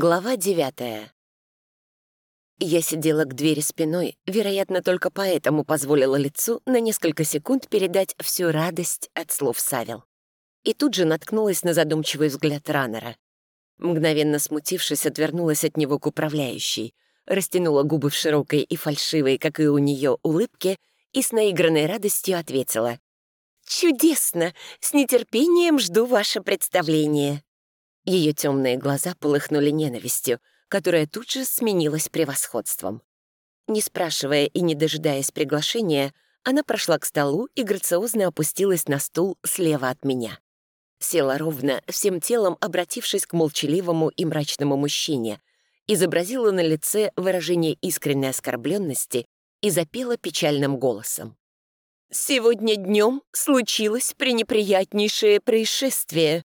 Глава девятая. Я сидела к двери спиной, вероятно, только поэтому позволила лицу на несколько секунд передать всю радость от слов Савел. И тут же наткнулась на задумчивый взгляд раннера. Мгновенно смутившись, отвернулась от него к управляющей, растянула губы в широкой и фальшивой, как и у нее, улыбке и с наигранной радостью ответила. «Чудесно! С нетерпением жду ваше представление!» Ее темные глаза полыхнули ненавистью, которая тут же сменилась превосходством. Не спрашивая и не дожидаясь приглашения, она прошла к столу и грациозно опустилась на стул слева от меня. Села ровно, всем телом обратившись к молчаливому и мрачному мужчине, изобразила на лице выражение искренней оскорбленности и запела печальным голосом. «Сегодня днем случилось пренеприятнейшее происшествие.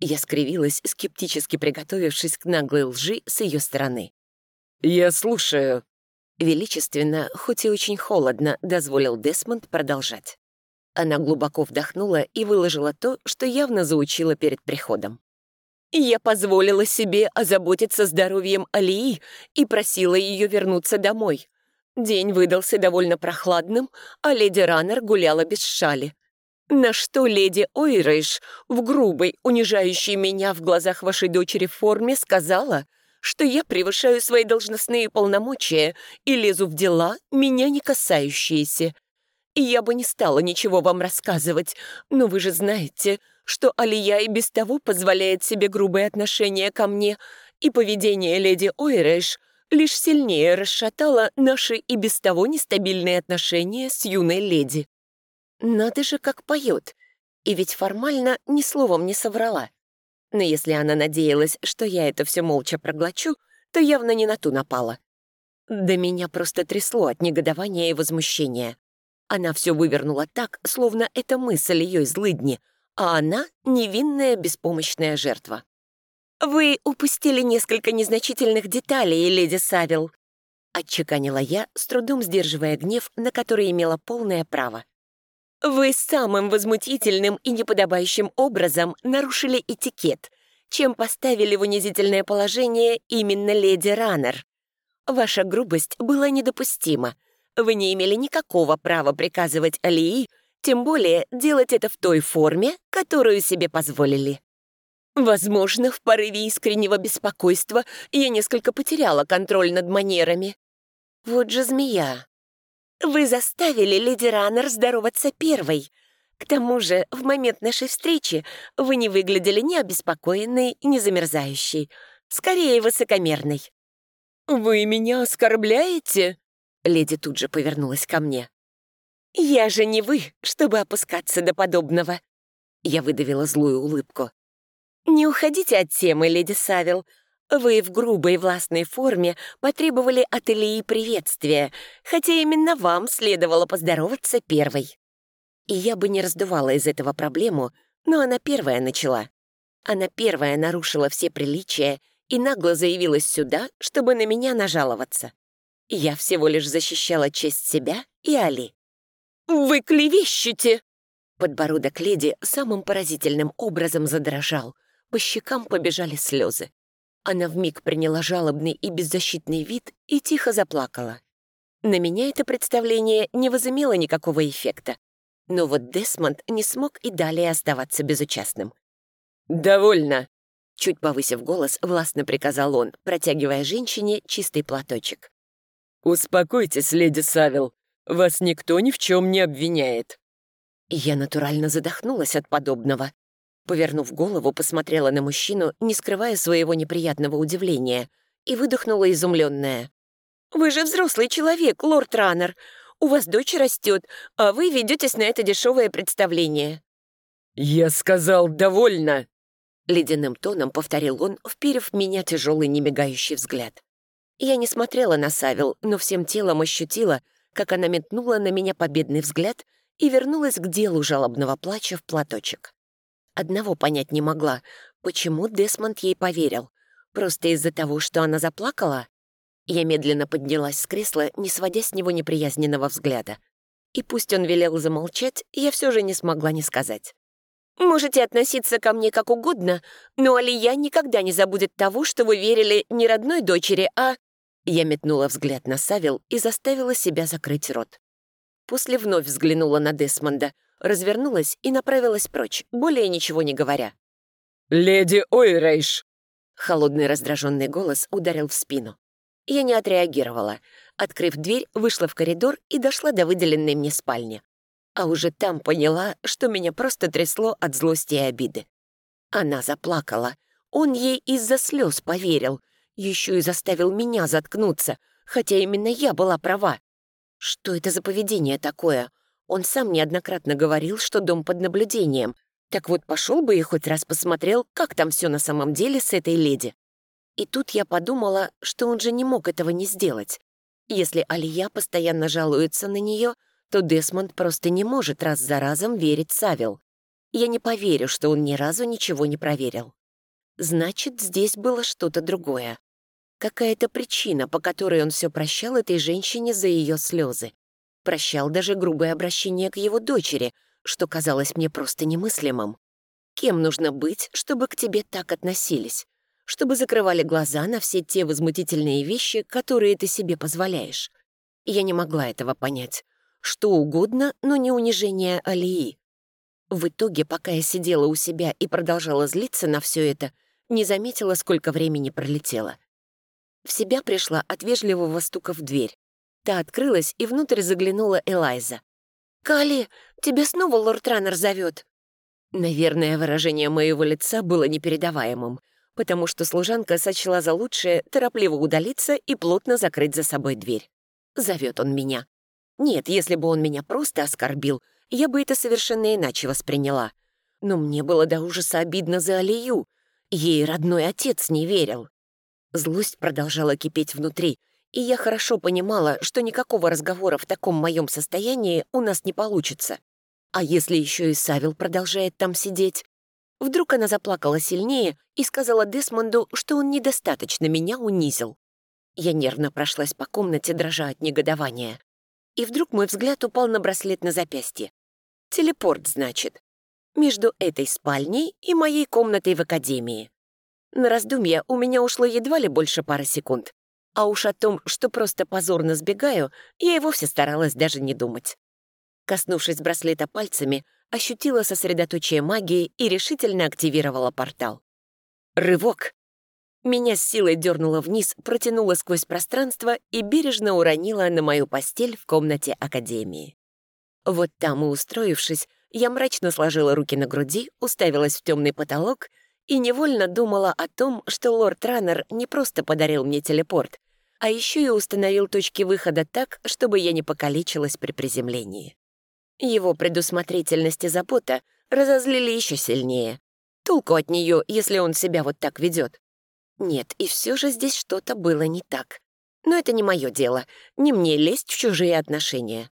Я скривилась, скептически приготовившись к наглой лжи с ее стороны. «Я слушаю». Величественно, хоть и очень холодно, дозволил Десмонд продолжать. Она глубоко вдохнула и выложила то, что явно заучила перед приходом. «Я позволила себе озаботиться здоровьем Алии и просила ее вернуться домой. День выдался довольно прохладным, а леди Раннер гуляла без шали. На что леди Ойрейш в грубой, унижающей меня в глазах вашей дочери форме сказала, что я превышаю свои должностные полномочия и лезу в дела, меня не касающиеся. И я бы не стала ничего вам рассказывать, но вы же знаете, что Алия и без того позволяет себе грубые отношения ко мне, и поведение леди Ойрейш лишь сильнее расшатало наши и без того нестабильные отношения с юной леди. Надо же, как поет. И ведь формально ни словом не соврала. Но если она надеялась, что я это все молча проглочу, то явно не на ту напала. Да меня просто трясло от негодования и возмущения. Она все вывернула так, словно это мысль ее злыдни, а она — невинная беспомощная жертва. «Вы упустили несколько незначительных деталей, леди Савил», — отчеканила я, с трудом сдерживая гнев, на который имела полное право. Вы самым возмутительным и неподобающим образом нарушили этикет, чем поставили в унизительное положение именно леди Раннер. Ваша грубость была недопустима. Вы не имели никакого права приказывать Алии, тем более делать это в той форме, которую себе позволили. Возможно, в порыве искреннего беспокойства я несколько потеряла контроль над манерами. Вот же змея. Вы заставили леди Раннер здороваться первой. К тому же, в момент нашей встречи вы не выглядели ни обеспокоенной, ни замерзающей. Скорее, высокомерной. «Вы меня оскорбляете?» Леди тут же повернулась ко мне. «Я же не вы, чтобы опускаться до подобного». Я выдавила злую улыбку. «Не уходите от темы, леди Савил. Вы в грубой властной форме потребовали от Ильи приветствия, хотя именно вам следовало поздороваться первой. И я бы не раздувала из этого проблему, но она первая начала. Она первая нарушила все приличия и нагло заявилась сюда, чтобы на меня нажаловаться. Я всего лишь защищала честь себя и Али. «Вы клевещете!» Подбородок леди самым поразительным образом задрожал. По щекам побежали слезы. Она вмиг приняла жалобный и беззащитный вид и тихо заплакала. На меня это представление не возымело никакого эффекта. Но вот Десмонд не смог и далее оставаться безучастным. «Довольно!» Чуть повысив голос, властно приказал он, протягивая женщине чистый платочек. «Успокойтесь, леди Савил. Вас никто ни в чем не обвиняет». Я натурально задохнулась от подобного. Повернув голову, посмотрела на мужчину, не скрывая своего неприятного удивления, и выдохнула изумленная. «Вы же взрослый человек, лорд Раннер. У вас дочь растет, а вы ведетесь на это дешевое представление». «Я сказал, довольно!» Ледяным тоном повторил он, вперев в меня тяжелый немигающий взгляд. Я не смотрела на Савил, но всем телом ощутила, как она метнула на меня победный взгляд и вернулась к делу жалобного плача в платочек. Одного понять не могла, почему Десмонд ей поверил. Просто из-за того, что она заплакала? Я медленно поднялась с кресла, не сводя с него неприязненного взгляда. И пусть он велел замолчать, я все же не смогла не сказать. Можете относиться ко мне как угодно, но Алия никогда не забудет того, что вы верили не родной дочери, а...» Я метнула взгляд на Савил и заставила себя закрыть рот. После вновь взглянула на Десмонда, развернулась и направилась прочь, более ничего не говоря. «Леди Ойрейш!» Холодный раздраженный голос ударил в спину. Я не отреагировала. Открыв дверь, вышла в коридор и дошла до выделенной мне спальни. А уже там поняла, что меня просто трясло от злости и обиды. Она заплакала. Он ей из-за слез поверил. Еще и заставил меня заткнуться, хотя именно я была права. Что это за поведение такое? Он сам неоднократно говорил, что дом под наблюдением. Так вот, пошел бы и хоть раз посмотрел, как там все на самом деле с этой леди. И тут я подумала, что он же не мог этого не сделать. Если Алия постоянно жалуется на нее, то Десмонд просто не может раз за разом верить Савил. Я не поверю, что он ни разу ничего не проверил. Значит, здесь было что-то другое. Какая-то причина, по которой он все прощал этой женщине за ее слезы. Прощал даже грубое обращение к его дочери, что казалось мне просто немыслимым. Кем нужно быть, чтобы к тебе так относились? Чтобы закрывали глаза на все те возмутительные вещи, которые ты себе позволяешь? Я не могла этого понять. Что угодно, но не унижение Алии. В итоге, пока я сидела у себя и продолжала злиться на все это, не заметила, сколько времени пролетело. В себя пришла от вежливого стука в дверь. Та открылась, и внутрь заглянула Элайза. «Кали, тебя снова лорд Раннер зовет!» Наверное, выражение моего лица было непередаваемым, потому что служанка сочла за лучшее торопливо удалиться и плотно закрыть за собой дверь. Зовет он меня. Нет, если бы он меня просто оскорбил, я бы это совершенно иначе восприняла. Но мне было до ужаса обидно за Алию. Ей родной отец не верил. Злость продолжала кипеть внутри, и я хорошо понимала, что никакого разговора в таком моем состоянии у нас не получится. А если еще и Савил продолжает там сидеть? Вдруг она заплакала сильнее и сказала Десмонду, что он недостаточно меня унизил. Я нервно прошлась по комнате, дрожа от негодования. И вдруг мой взгляд упал на браслет на запястье. Телепорт, значит. Между этой спальней и моей комнатой в академии. На раздумья у меня ушло едва ли больше пары секунд. А уж о том, что просто позорно сбегаю, я и вовсе старалась даже не думать. Коснувшись браслета пальцами, ощутила сосредоточие магии и решительно активировала портал. Рывок! Меня с силой дернуло вниз, протянуло сквозь пространство и бережно уронило на мою постель в комнате Академии. Вот там и устроившись, я мрачно сложила руки на груди, уставилась в темный потолок и невольно думала о том, что лорд Раннер не просто подарил мне телепорт, а еще и установил точки выхода так, чтобы я не покалечилась при приземлении. Его предусмотрительность и забота разозлили еще сильнее. Толку от нее, если он себя вот так ведет. Нет, и все же здесь что-то было не так. Но это не мое дело, не мне лезть в чужие отношения.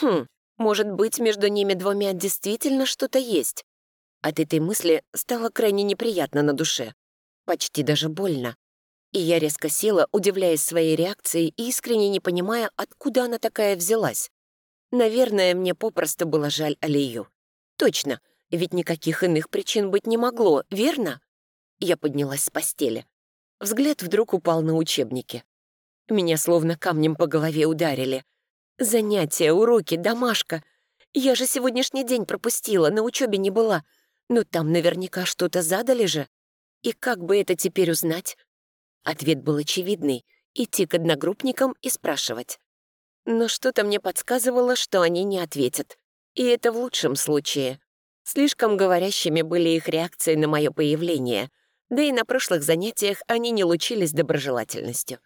Хм, может быть, между ними двумя действительно что-то есть. От этой мысли стало крайне неприятно на душе. Почти даже больно. И я резко села, удивляясь своей реакцией и искренне не понимая, откуда она такая взялась. Наверное, мне попросту было жаль Алию. Точно, ведь никаких иных причин быть не могло, верно? Я поднялась с постели. Взгляд вдруг упал на учебники. Меня словно камнем по голове ударили. Занятия, уроки, домашка. Я же сегодняшний день пропустила, на учебе не была. Но там наверняка что-то задали же. И как бы это теперь узнать? Ответ был очевидный — идти к одногруппникам и спрашивать. Но что-то мне подсказывало, что они не ответят. И это в лучшем случае. Слишком говорящими были их реакции на мое появление — да и на прошлых занятиях они не лучились доброжелательностью.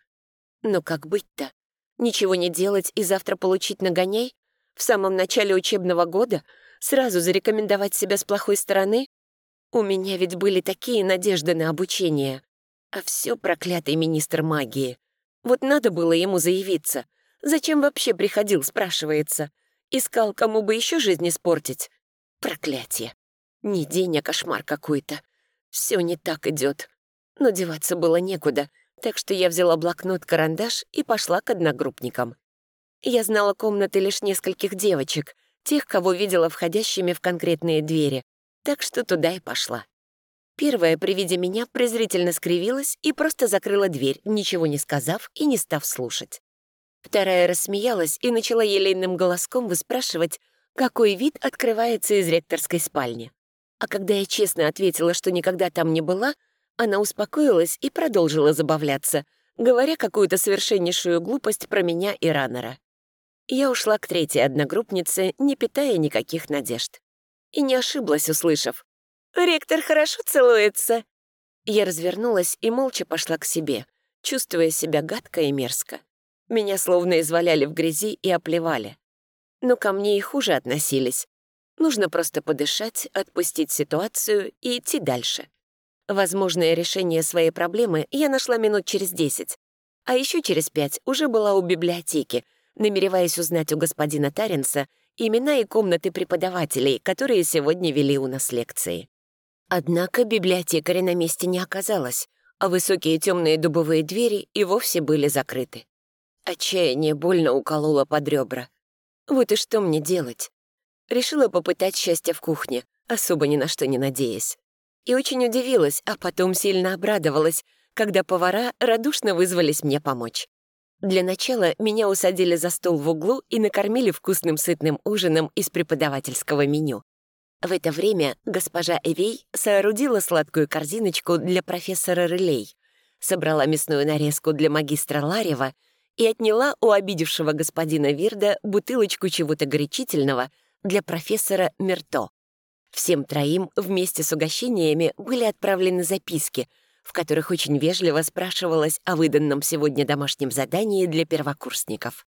Но как быть-то? Ничего не делать и завтра получить нагоняй? В самом начале учебного года? Сразу зарекомендовать себя с плохой стороны? У меня ведь были такие надежды на обучение. А все проклятый министр магии. Вот надо было ему заявиться. Зачем вообще приходил, спрашивается. Искал, кому бы еще жизнь испортить. Проклятие. Не день, а кошмар какой-то. Все не так идет. Но деваться было некуда, так что я взяла блокнот-карандаш и пошла к одногруппникам. Я знала комнаты лишь нескольких девочек, тех, кого видела входящими в конкретные двери. так что туда и пошла. Первая при виде меня презрительно скривилась и просто закрыла дверь, ничего не сказав и не став слушать. Вторая рассмеялась и начала елейным голоском выспрашивать, какой вид открывается из ректорской спальни. А когда я честно ответила, что никогда там не была, она успокоилась и продолжила забавляться, говоря какую-то совершеннейшую глупость про меня и Раннера. Я ушла к третьей одногруппнице, не питая никаких надежд. И не ошиблась, услышав. «Ректор хорошо целуется!» Я развернулась и молча пошла к себе, чувствуя себя гадко и мерзко. Меня словно изваляли в грязи и оплевали. Но ко мне и хуже относились. Нужно просто подышать, отпустить ситуацию и идти дальше. Возможное решение своей проблемы я нашла минут через десять. А еще через пять уже была у библиотеки, намереваясь узнать у господина Таренса имена и комнаты преподавателей, которые сегодня вели у нас лекции. Однако библиотекаря на месте не оказалось, а высокие темные дубовые двери и вовсе были закрыты. Отчаяние больно укололо под ребра. Вот и что мне делать? Решила попытать счастье в кухне, особо ни на что не надеясь. И очень удивилась, а потом сильно обрадовалась, когда повара радушно вызвались мне помочь. Для начала меня усадили за стол в углу и накормили вкусным сытным ужином из преподавательского меню. В это время госпожа Эвей соорудила сладкую корзиночку для профессора Релей, собрала мясную нарезку для магистра Ларева и отняла у обидевшего господина Вирда бутылочку чего-то горячительного для профессора Мерто. Всем троим вместе с угощениями были отправлены записки, в которых очень вежливо спрашивалось о выданном сегодня домашнем задании для первокурсников.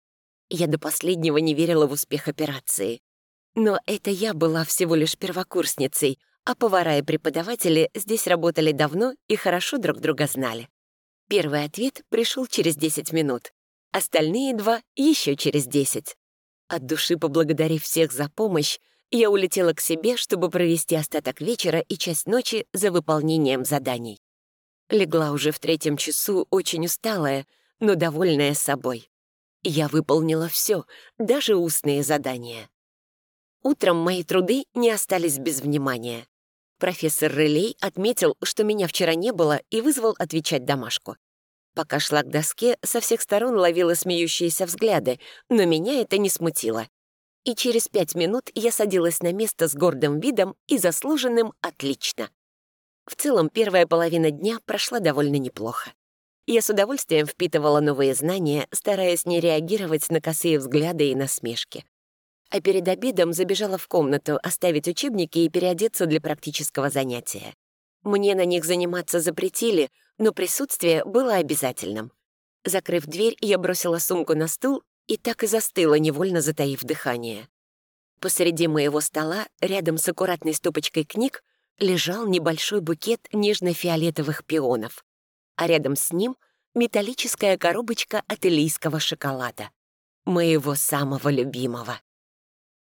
Я до последнего не верила в успех операции. Но это я была всего лишь первокурсницей, а повара и преподаватели здесь работали давно и хорошо друг друга знали. Первый ответ пришел через 10 минут. Остальные два еще через десять. От души поблагодарив всех за помощь, я улетела к себе, чтобы провести остаток вечера и часть ночи за выполнением заданий. Легла уже в третьем часу, очень усталая, но довольная собой. Я выполнила все, даже устные задания. Утром мои труды не остались без внимания. Профессор Релей отметил, что меня вчера не было, и вызвал отвечать домашку. Пока шла к доске, со всех сторон ловила смеющиеся взгляды, но меня это не смутило. И через пять минут я садилась на место с гордым видом и заслуженным «отлично». В целом, первая половина дня прошла довольно неплохо. Я с удовольствием впитывала новые знания, стараясь не реагировать на косые взгляды и насмешки. А перед обедом забежала в комнату оставить учебники и переодеться для практического занятия. Мне на них заниматься запретили, но присутствие было обязательным. Закрыв дверь, я бросила сумку на стул и так и застыла, невольно затаив дыхание. Посреди моего стола, рядом с аккуратной стопочкой книг, лежал небольшой букет нежно-фиолетовых пионов, а рядом с ним — металлическая коробочка от илийского шоколада, моего самого любимого.